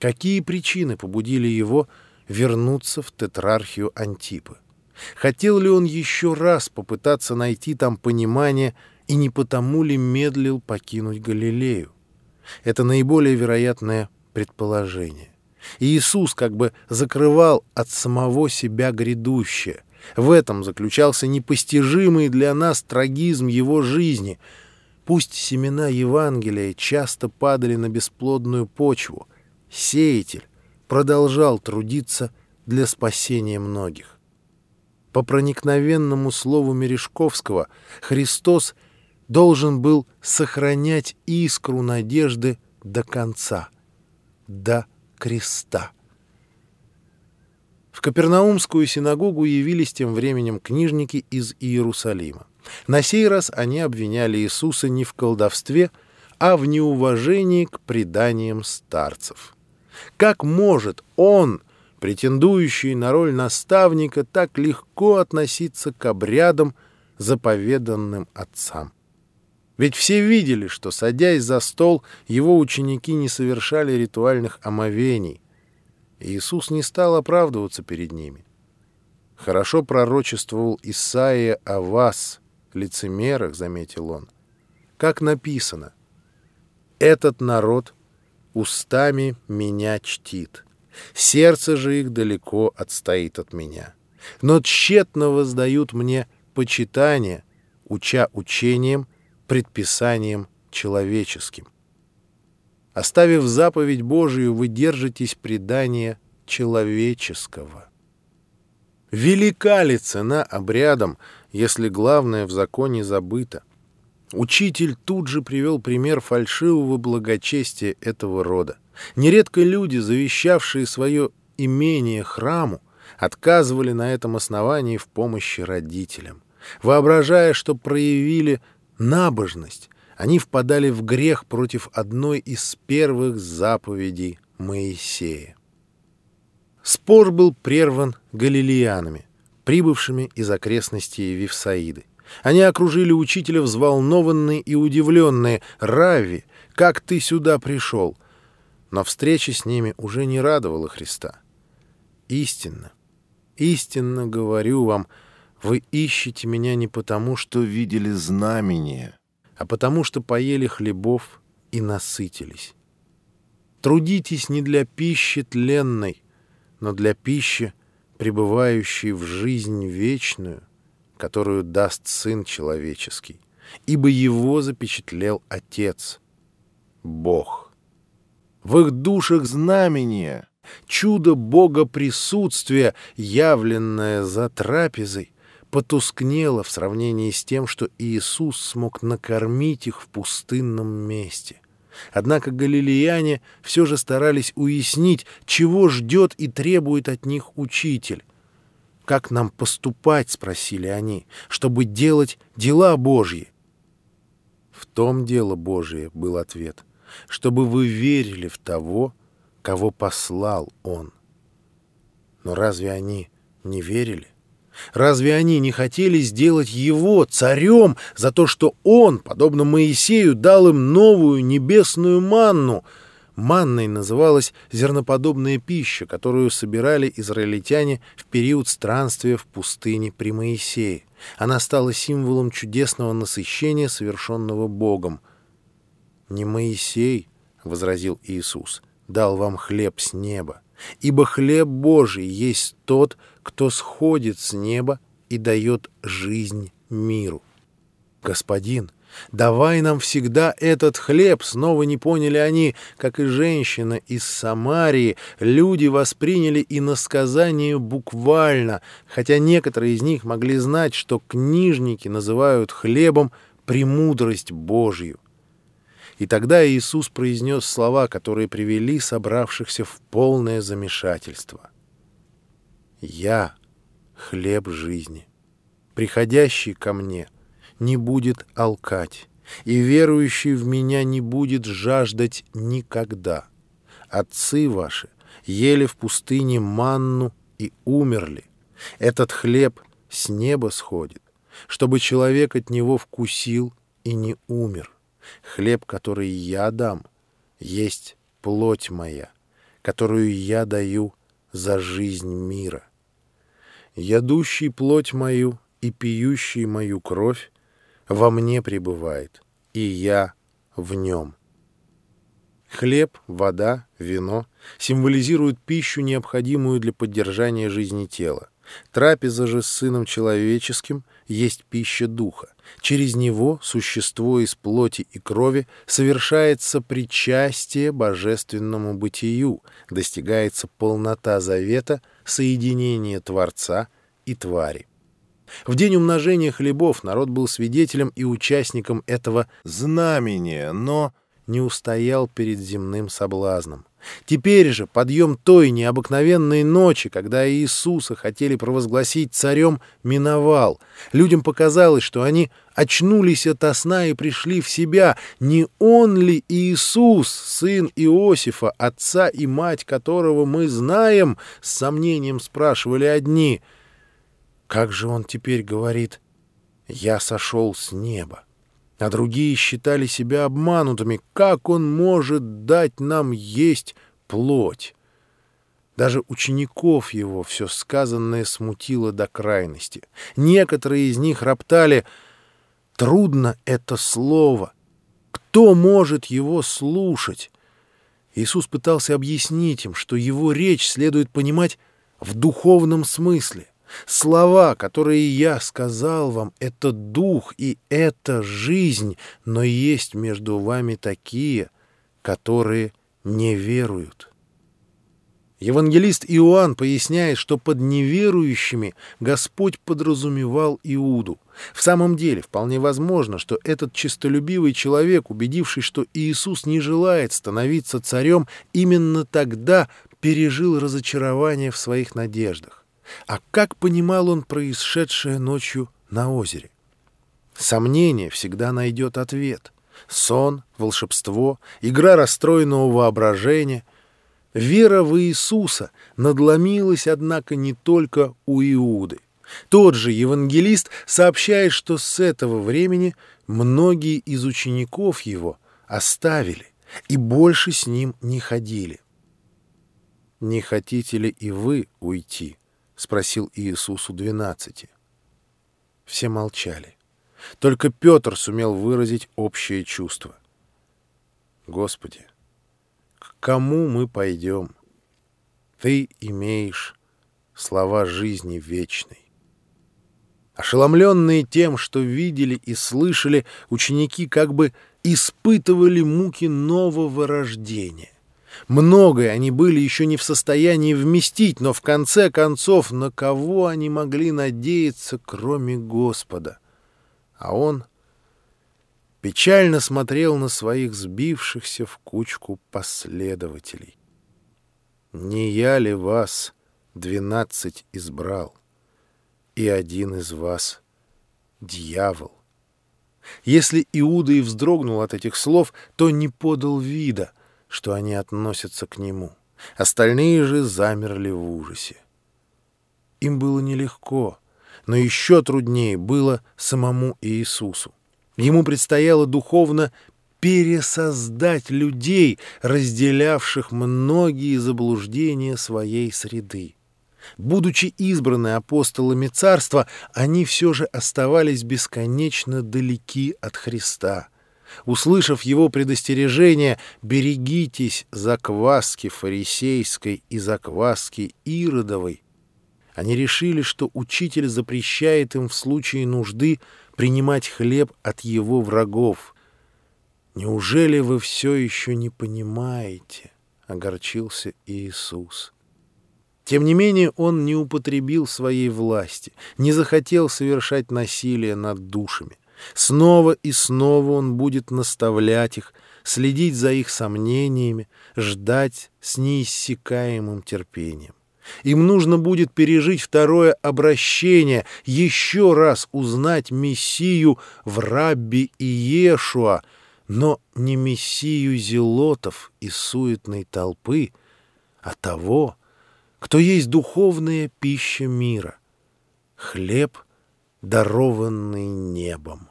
Какие причины побудили его вернуться в тетрархию Антипы? Хотел ли он еще раз попытаться найти там понимание и не потому ли медлил покинуть Галилею? Это наиболее вероятное предположение. Иисус как бы закрывал от самого себя грядущее. В этом заключался непостижимый для нас трагизм его жизни. Пусть семена Евангелия часто падали на бесплодную почву, сеятель продолжал трудиться для спасения многих. По проникновенному слову Мережковского Христос должен был сохранять искру надежды до конца, до креста. В Капернаумскую синагогу явились тем временем книжники из Иерусалима. На сей раз они обвиняли Иисуса не в колдовстве, а в неуважении к преданиям старцев. Как может он, претендующий на роль наставника, так легко относиться к обрядам, заповеданным отцам? Ведь все видели, что, садясь за стол, его ученики не совершали ритуальных омовений. И Иисус не стал оправдываться перед ними. Хорошо пророчествовал Исаия о вас, лицемерах, заметил он. Как написано, «Этот народ устами меня чтит, сердце же их далеко отстоит от меня. Но тщетно воздают мне почитание, уча учением, предписанием человеческим. Оставив заповедь Божию, вы держитесь предания человеческого. Велика ли цена обрядам, если главное в законе забыто? Учитель тут же привел пример фальшивого благочестия этого рода. Нередко люди, завещавшие свое имение храму, отказывали на этом основании в помощи родителям, воображая, что проявили набожность, они впадали в грех против одной из первых заповедей Моисея. Спор был прерван галилеянами, прибывшими из окрестностей Вифсаиды. Они окружили учителя взволнованные и удивленные. «Рави, как ты сюда пришел?» Но встреча с ними уже не радовала Христа. «Истинно, истинно говорю вам, вы ищете меня не потому, что видели знамение, а потому, что поели хлебов и насытились. Трудитесь не для пищи тленной, но для пищи, пребывающей в жизнь вечную, которую даст Сын Человеческий, ибо Его запечатлел Отец, Бог. В их душах знамение, чудо Бога присутствия, явленное за трапезой, потускнело в сравнении с тем, что Иисус смог накормить их в пустынном месте. Однако галилеяне все же старались уяснить, чего ждет и требует от них учитель. «Как нам поступать?» — спросили они, — «чтобы делать дела Божьи». «В том дело Божие», — был ответ, — «чтобы вы верили в того, кого послал Он». Но разве они не верили? Разве они не хотели сделать его царем за то, что он, подобно Моисею, дал им новую небесную манну? Манной называлась зерноподобная пища, которую собирали израильтяне в период странствия в пустыне при Моисее. Она стала символом чудесного насыщения, совершенного Богом. «Не Моисей, — возразил Иисус, — дал вам хлеб с неба, ибо хлеб Божий есть тот, кто сходит с неба и дает жизнь миру. Господин, давай нам всегда этот хлеб, снова не поняли они, как и женщина из Самарии, люди восприняли иносказание буквально, хотя некоторые из них могли знать, что книжники называют хлебом премудрость Божью. И тогда Иисус произнес слова, которые привели собравшихся в полное замешательство. «Я — хлеб жизни. Приходящий ко мне не будет алкать, и верующий в меня не будет жаждать никогда. Отцы ваши ели в пустыне манну и умерли. Этот хлеб с неба сходит, чтобы человек от него вкусил и не умер». Хлеб, который я дам, есть плоть моя, которую я даю за жизнь мира. Ядущий плоть мою и пьющий мою кровь во мне пребывает, и я в нем. Хлеб, вода, вино символизируют пищу, необходимую для поддержания жизни тела. Трапеза же с Сыном Человеческим есть пища Духа. Через него существо из плоти и крови совершается причастие божественному бытию, достигается полнота завета, соединение Творца и твари. В день умножения хлебов народ был свидетелем и участником этого знамения, но не устоял перед земным соблазном. Теперь же подъем той необыкновенной ночи, когда Иисуса хотели провозгласить царем, миновал. Людям показалось, что они очнулись ото сна и пришли в себя. Не он ли Иисус, сын Иосифа, отца и мать которого мы знаем, с сомнением спрашивали одни. Как же он теперь говорит «Я сошел с неба»? а другие считали себя обманутыми. Как он может дать нам есть плоть? Даже учеников его все сказанное смутило до крайности. Некоторые из них роптали «Трудно это слово! Кто может его слушать?» Иисус пытался объяснить им, что его речь следует понимать в духовном смысле. Слова, которые я сказал вам, — это дух и это жизнь, но есть между вами такие, которые не веруют. Евангелист Иоанн поясняет, что под неверующими Господь подразумевал Иуду. В самом деле, вполне возможно, что этот честолюбивый человек, убедившись, что Иисус не желает становиться царем, именно тогда пережил разочарование в своих надеждах. А как понимал он происшедшее ночью на озере? Сомнение всегда найдет ответ. Сон, волшебство, игра расстроенного воображения. Вера в Иисуса надломилась, однако, не только у Иуды. Тот же евангелист сообщает, что с этого времени многие из учеников его оставили и больше с ним не ходили. Не хотите ли и вы уйти? — спросил Иисус у двенадцати. Все молчали. Только Петр сумел выразить общее чувство. «Господи, к кому мы пойдем? Ты имеешь слова жизни вечной». Ошеломленные тем, что видели и слышали, ученики как бы испытывали муки нового рождения. Многое они были еще не в состоянии вместить, но в конце концов на кого они могли надеяться, кроме Господа? А он печально смотрел на своих сбившихся в кучку последователей. «Не я ли вас двенадцать избрал, и один из вас — дьявол?» Если Иуда и вздрогнул от этих слов, то не подал вида — что они относятся к нему. Остальные же замерли в ужасе. Им было нелегко, но еще труднее было самому Иисусу. Ему предстояло духовно пересоздать людей, разделявших многие заблуждения своей среды. Будучи избраны апостолами царства, они все же оставались бесконечно далеки от Христа — Услышав его предостережение «берегитесь закваски фарисейской и закваски иродовой», они решили, что учитель запрещает им в случае нужды принимать хлеб от его врагов. «Неужели вы все еще не понимаете?» — огорчился Иисус. Тем не менее он не употребил своей власти, не захотел совершать насилие над душами. Снова и снова он будет наставлять их, следить за их сомнениями, ждать с неиссякаемым терпением. Им нужно будет пережить второе обращение, еще раз узнать Мессию в Рабби Иешуа, но не Мессию зелотов и суетной толпы, а того, кто есть духовная пища мира, хлеб, дарованный небом.